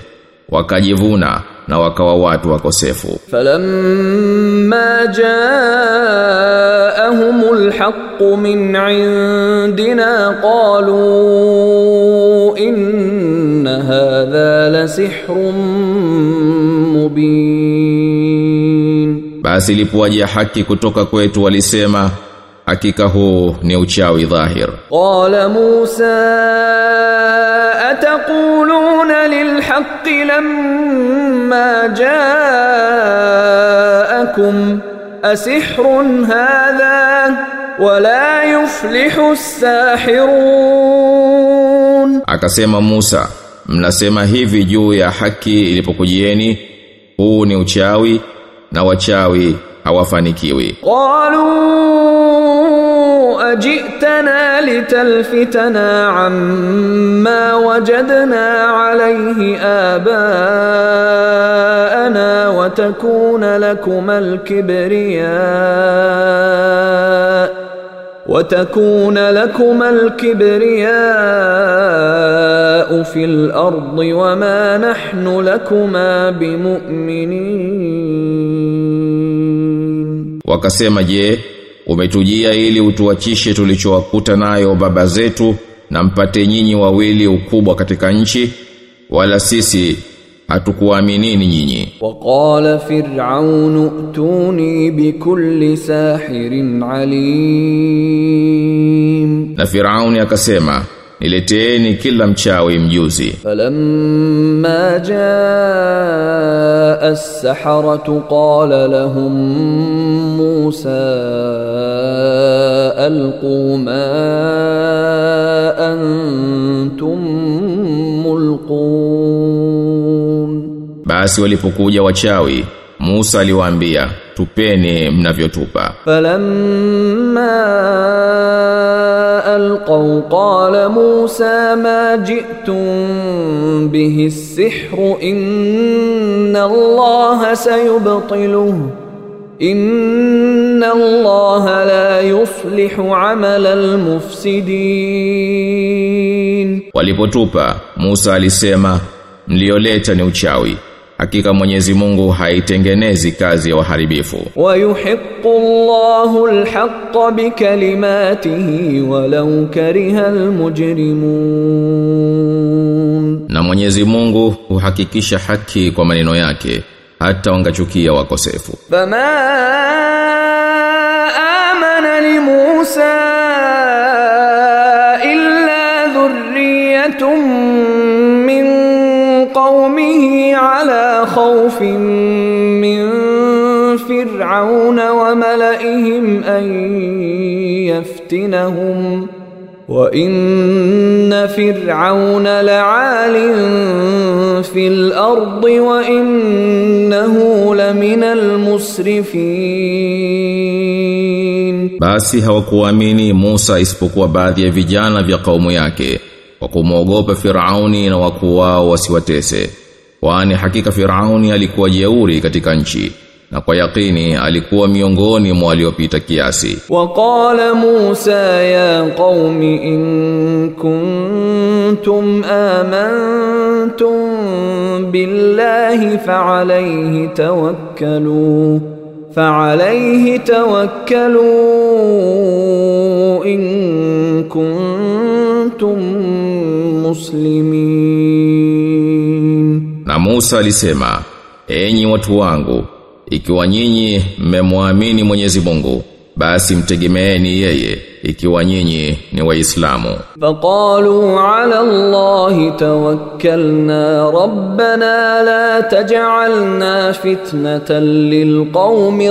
wakajivuna na wakawa watu wakosefu. Falamma jaahumul haqq min indina qalu inna hadha la sihrun mubin. Basi ilipowajia haki kutoka kwetu walisema hakika huu ni uchawi dhahir. Qala musa ataquluna lilhaqqi lamma ja'akum? Asihrun hadha wala yuflihu as-sahirun. Akasema musa mnasema hivi juu ya haki ilipokujieni huu ni uchawi na wachawi hawafanikiwi. Qalu أجئتنا لتلفتنا عما وجدنا عليه آباءنا وتكون لكما الكبرياء وتكون لكما الكبرياء في الأرض وما نحن لكما بمؤمنين. Wakasema je, umetujia ili utuachishe tulichowakuta nayo baba zetu na mpate nyinyi wawili ukubwa katika nchi wala sisi hatukuaminini nyinyi. Waqala fir'aun tuni bikulli sahirin alim. Na fir'aun akasema nileteeni kila mchawi mjuzi. فلما جاء السحرة قال لهم موسى ألقوا ما أنتم ملقون Basi walipokuja wachawi, Musa aliwaambia tupeni mnavyotupa. Falamma alqaw qala Musa ma ji'tum bihi as-sihr inna Allah sayubtiluhu inna Allah la yuslihu amala al-mufsidin. Walipotupa Musa alisema mlioleta ni uchawi. Hakika Mwenyezi Mungu haitengenezi kazi ya waharibifu. Wa yuhiqqu Allahu al-haqqa bi kalimatihi walau kariha al-mujrimun. Na Mwenyezi Mungu uhakikisha haki kwa maneno yake hata wangachukia wakosefu. Bama amana li Musa وملئهم أن يفتنهم وإن فرعون لعال في الأرض وإنه لمن المسرفين Basi hawakuamini Musa isipokuwa baadhi ya vijana vya kaumu yake kwa kumwogopa Firauni na wakuu wao wasiwatese. Kwani hakika Firauni alikuwa jeuri katika nchi na kwa yakini alikuwa miongoni mwa waliopita kiasi. Waqala Musa ya qaumi in kuntum amantum billahi fa'alayhi tawakkalu fa'alayhi tawakkalu in kuntum muslimin. Na Musa alisema, enyi watu wangu ikiwa nyinyi mmemwamini Mwenyezi Mungu basi mtegemeeni yeye ikiwa nyinyi ni waislamu. Faqalu ala allahi tawakkalna rabbana la taj'alna fitnatan lilqaumi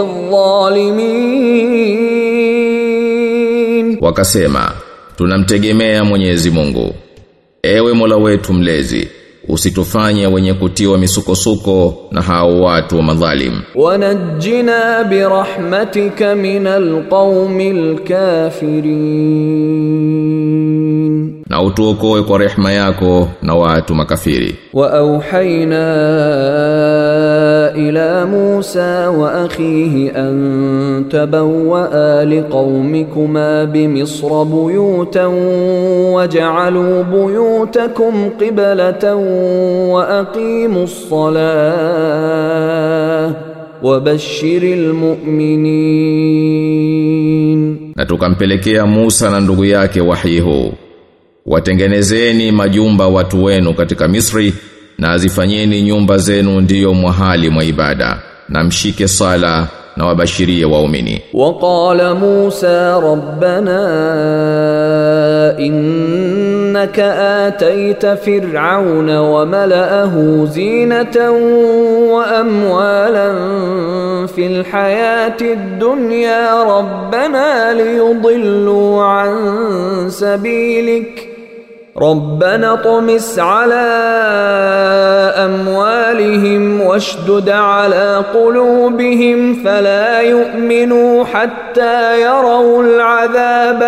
adh-dhalimin wakasema tunamtegemea Mwenyezi Mungu. Ewe Mola wetu mlezi usitufanye wenye kutiwa misukosuko na hao watu wa madhalim. Wanajina birahmatika min alqaumil kafirin. Na utuokoe kwa rehma yako na watu makafiri. Wa auhaina إلى موسى وأخيه أن تبوأ لقومكما بمصر بيوتا وجعلوا بيوتكم قبلة وأقيموا الصلاة وبشر المؤمنين. Na tukampelekea Musa na ndugu yake wahi huu. Watengenezeni majumba watu wenu katika Misri na azifanyeni nyumba zenu ndiyo mwahali mwa ibada na mshike sala na wabashirie waumini وقال موسى ربنا إنك آتيت فرعون وملأه زينة وأموالا في الحياة الدنيا ربنا ليضلوا عن سبيلك ربنا طمس على أموالهم واشدد على قلوبهم فلا يؤمنوا حتى يروا العذاب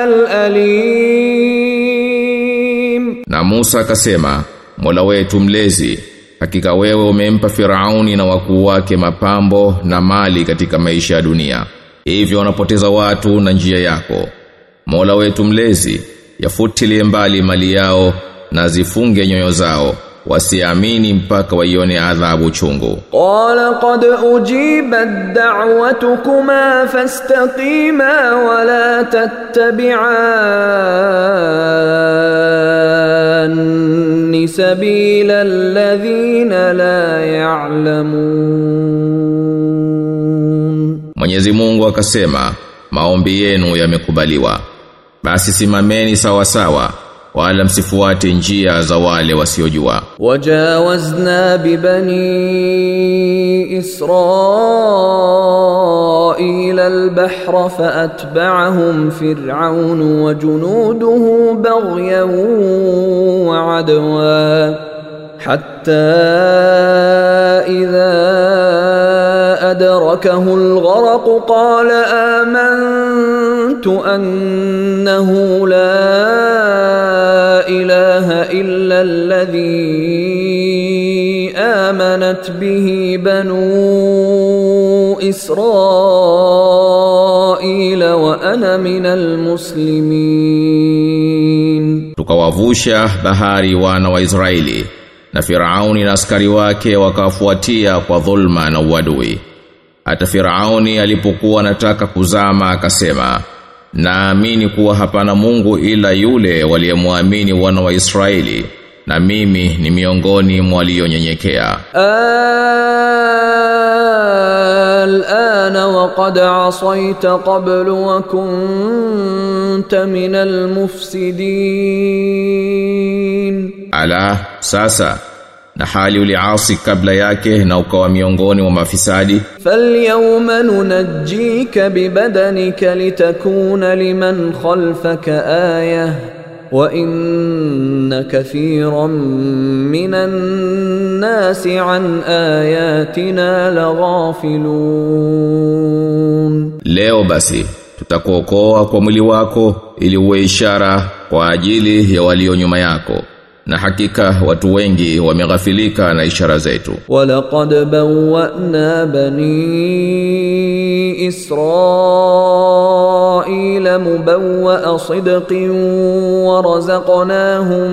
الأليم na Musa akasema Mola wetu mlezi hakika wewe umempa Firauni na wakuu wake mapambo na mali katika maisha ya dunia hivyo wanapoteza watu na njia yako Mola wetu mlezi yafutilie mbali mali yao na zifunge nyoyo zao wasiamini mpaka waione adhabu chungu. Qala qad ujiba da'watukuma fastaqima wala la tattabi'anni sabila alladhina la ya'lamun. Mwenyezi Mungu akasema maombi yenu yamekubaliwa basi simameni sawa sawa wala msifuate njia za wale wasiojua وجاوزنا ببني إسرائيل البحر فأتبعهم فرعون وجنوده بغيا وعدوا حتى إذا أدركه الغرق قال آمنت أنه لا إله إلا الذي آمنت به بنو إسرائيل وأنا من المسلمين تكوافوشا بهاري وأنا وإسرائيلي na Firauni na askari wake wakafuatia kwa. Hata Firauni alipokuwa anataka kuzama akasema, naamini kuwa hapana Mungu ila yule waliyemwamini wana wa Israeli na mimi ni miongoni mwa walionyenyekea. Al'ana wa qad asaita qablu wa kunta minal mufsidin. Ala sasa na hali uliasi kabla yake na ukawa miongoni mwa mafisadi. Falyawma nunajjika bibadanika litakuna liman khalfaka aya wa inna kathiran minan nasi an ayatina laghafilun. Leo basi tutakuokoa kwa mwili wako ili uwe ishara kwa ajili ya walio nyuma yako. na hakika watu wengi wameghafilika na ishara zetu ولقد بوأنا بني إسرائيل مبوأ صدق ورزقناهم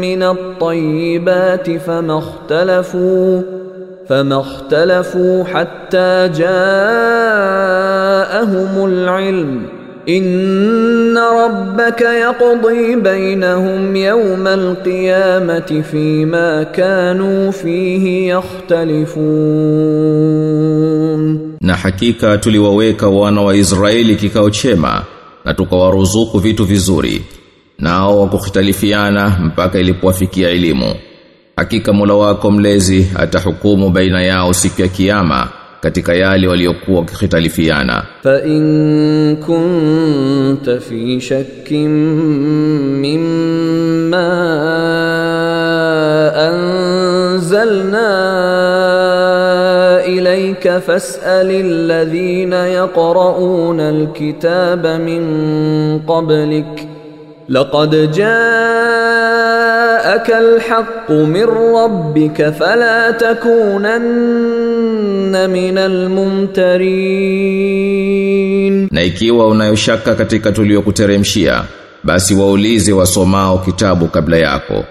من الطيبات فما اختلفوا فما اختلفوا حتى جاءهم inna rabbaka yaqdi bainahum yawma alqiyamati fima kanu fihi yakhtalifun, na hakika tuliwaweka wana wa Israeli kikao chema na tukawaruzuku vitu vizuri nao wakukhtalifiana mpaka ilipowafikia elimu. Hakika Mola wako mlezi atahukumu baina yao siku ya kiyama katika yale waliokuwa wakikhitalifiana. فإن كنت في شك مما أنزلنا إليك فاسأل الذين يقرؤون الكتاب من قبلك لقد جاءك الحق من ربك فلا تكونن من الممترين. Na ikiwa unayoshaka katika tuliyokuteremshia basi waulize wasomao kitabu kabla yako.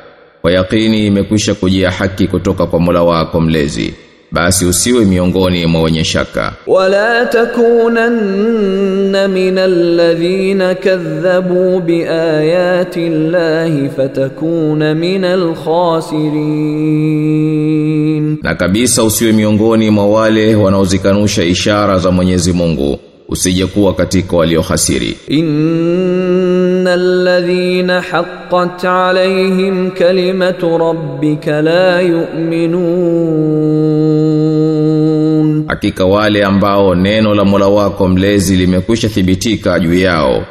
Kwa yakini imekwisha kujia haki kutoka kwa mula wako mlezi basi usiwe miongoni mwa wenye shaka. Wala takunanna minalladhina kadhabu biayati llahi fatakuna min alkhasirin na kabisa usiwe miongoni mwa wale wanaozikanusha ishara za Mwenyezi Mungu usijekuwa katika waliohasiri. Innal ladhina haqqat alayhim kalimatu rabbika la yu'minun. Hakika wale ambao neno la Mola wako mlezi limekwisha thibitika juu yao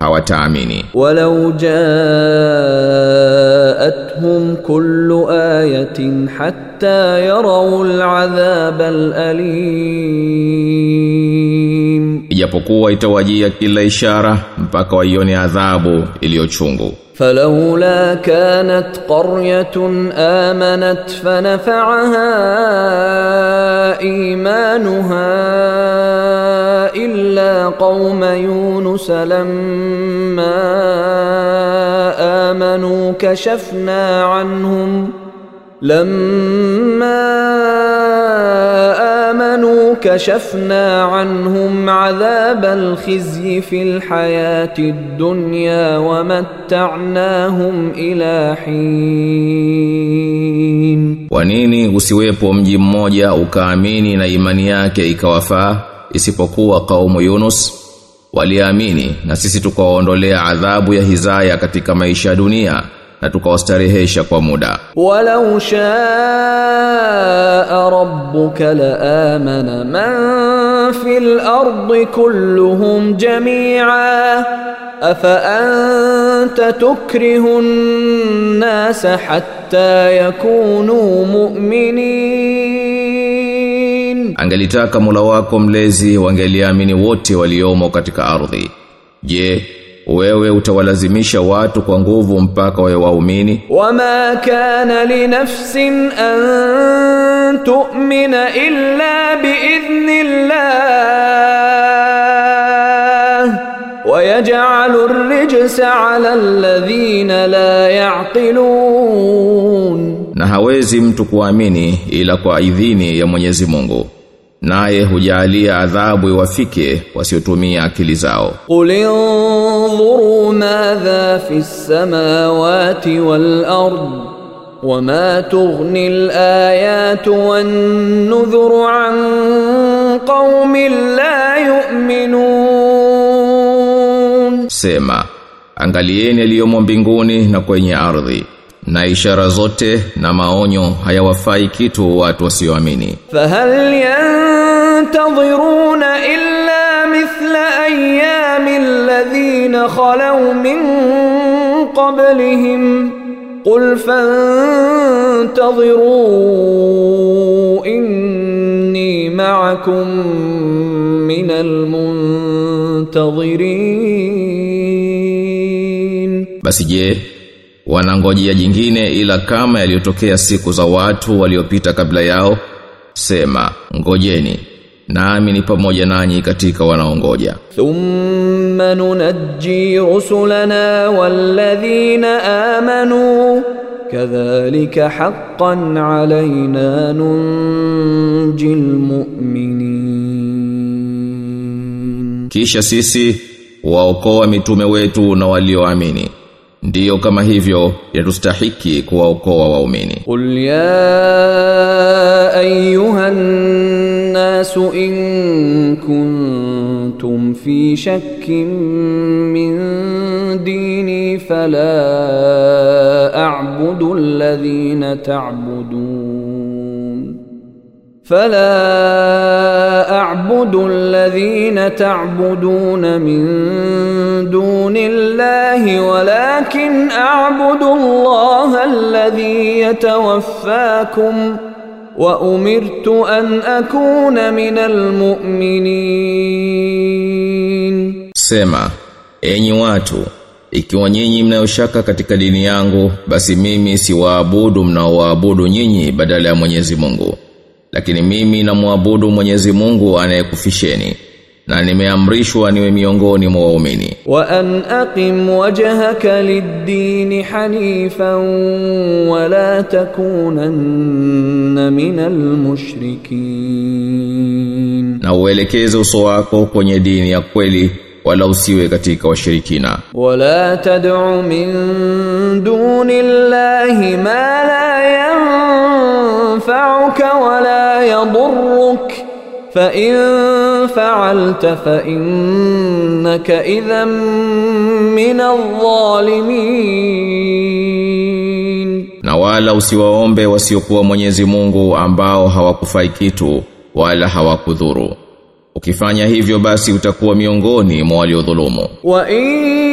hawataamini. Walau jaatuhum kullu ayatin hatta yarau al'adhab al'alim. Ijapokuwa itawajia kila ishara mpaka waione adhabu iliyochungu. فلولا كانت قرية آمنت فنفعها إيمانها إلا قوم يونس لما آمنوا كشفنا عنهم lamma amanu kashafna anhum adhab alkhizyi fil hayati dunya wa matta'nahum ila hin, kwa nini usiwepo mji mmoja ukaamini na imani yake ikawafaa isipokuwa kaumu Yunus? Waliamini na sisi tukawaondolea adhabu ya hizaya katika maisha ya dunia na tukawastarehesha kwa muda. Walau shaa rabbuka laamana man fil ardi kulluhum jami'a afa anta tukrihu an-nasa hatta yakunu mu'minin. Angelitaka mula wako mlezi wangeliamini wote waliomo katika ardhi. Je wewe utawalazimisha watu kwa nguvu mpaka wawe waumini? Wama kana linafsin an tu'mina illa biidhnillah wayaj'alu ar-rijsa 'ala alladhina la ya'qilun. Na hawezi mtu kuamini ila kwa idhini ya Mwenyezi Mungu Naye hujalia adhabu iwafike wasiotumia akili zao. قل انظروا ماذا في السماوات والأرض وما تغني الآيات والنذر عن قوم لا يؤمنون Sema, angalieni yaliyomo mbinguni na kwenye ardhi. na ishara zote na maonyo hayawafai kitu watu wasioamini. Fahal yantadhiruna illa mithla ayami alladhina khalu min qablihim. Qul fantadhiru inni ma'akum min almuntadhirin basi je wanangojea jingine ila kama yaliyotokea siku za watu waliopita kabla yao sema ngojeni nami ni pamoja nanyi katika wanaongoja. Thumma nunajji rusulana walladhina amanu kadhalika haqqan alaina nunjil mu'minin kisha sisi waokoa mitume wetu na walioamini. wa Ndiyo kama hivyo yatustahiki kuwaokoa waumini. قل يا أيها الناس إن كنتم في شك من ديني فلا أعبد الذين تعبدون فلا أعبد الذين تعبدون من دون الله ولكن أعبد الله الذي يتوفاكم وأمرت أن أكون من المؤمنين Sema, enyi watu, ikiwa nyinyi mnayoshaka katika dini yangu, basi mimi siwaabudu mnaoabudu nyinyi badala ya Mwenyezi Mungu. lakini mimi namwabudu Mwenyezi Mungu anayekufisheni na nimeamrishwa niwe miongoni mwa waumini. Wa an aqim wajhaka lid-din hanifan wa la takunanna minal mushrikin. Na uelekeze uso wako kwenye dini ya kweli wala usiwe katika washirikina. Wala tad'u min dunillahi ma la yanfa'uka wala يضرك فإن فعلت فإنك إذا من الظالمين Na wala usiwaombe wasiokuwa Mwenyezi Mungu ambao hawakufai kitu wala hawakudhuru. Ukifanya hivyo basi utakuwa miongoni mwa waliodhulumu. وإن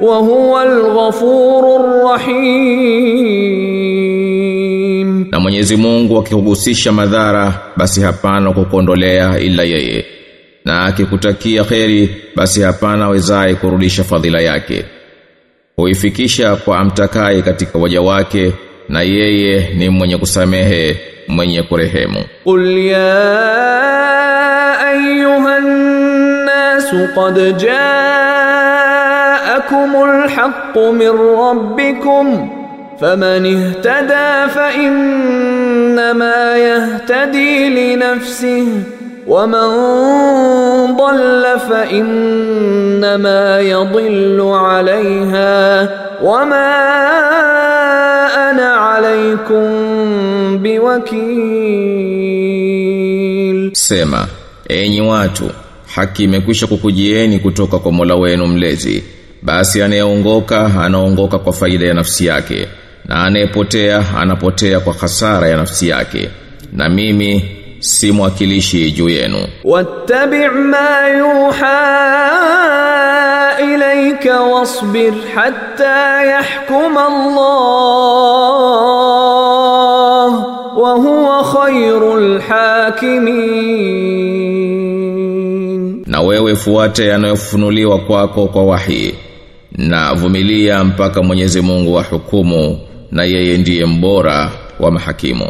wa huwa al-ghafurur rahim, na Mwenyezi Mungu akikuhusisha madhara basi hapana kukondolea ila yeye, na akikutakia kheri basi hapana wezaye kurudisha fadhila yake, huifikisha kwa amtakaye katika waja wake na yeye ni mwenye kusamehe mwenye kurehemu. Qul ya ayyuhan nas qad jaa الناس قد جاءكم الحق من ربكم فمن اهتدى فإنما يهتدي لنفسه ومن ضل فإنما يضل عليها وما أنا عليكم بوكيل Sema, enyi watu, haki imekwisha kukujieni kutoka kwa Mola wenu mlezi. basi anayeongoka anaongoka kwa faida ya nafsi yake na anayepotea anapotea kwa hasara ya nafsi yake. Na mimi si mwakilishi juu yenu. Wattabi' ma yuha ilayka wasbir hatta yahkum Allah wa huwa khairul hakimin. Na wewe fuate yanayofunuliwa kwako kwa wahi. Na vumilia mpaka Mwenyezi Mungu wa hukumu na yeye ndiye mbora wa mahakimu.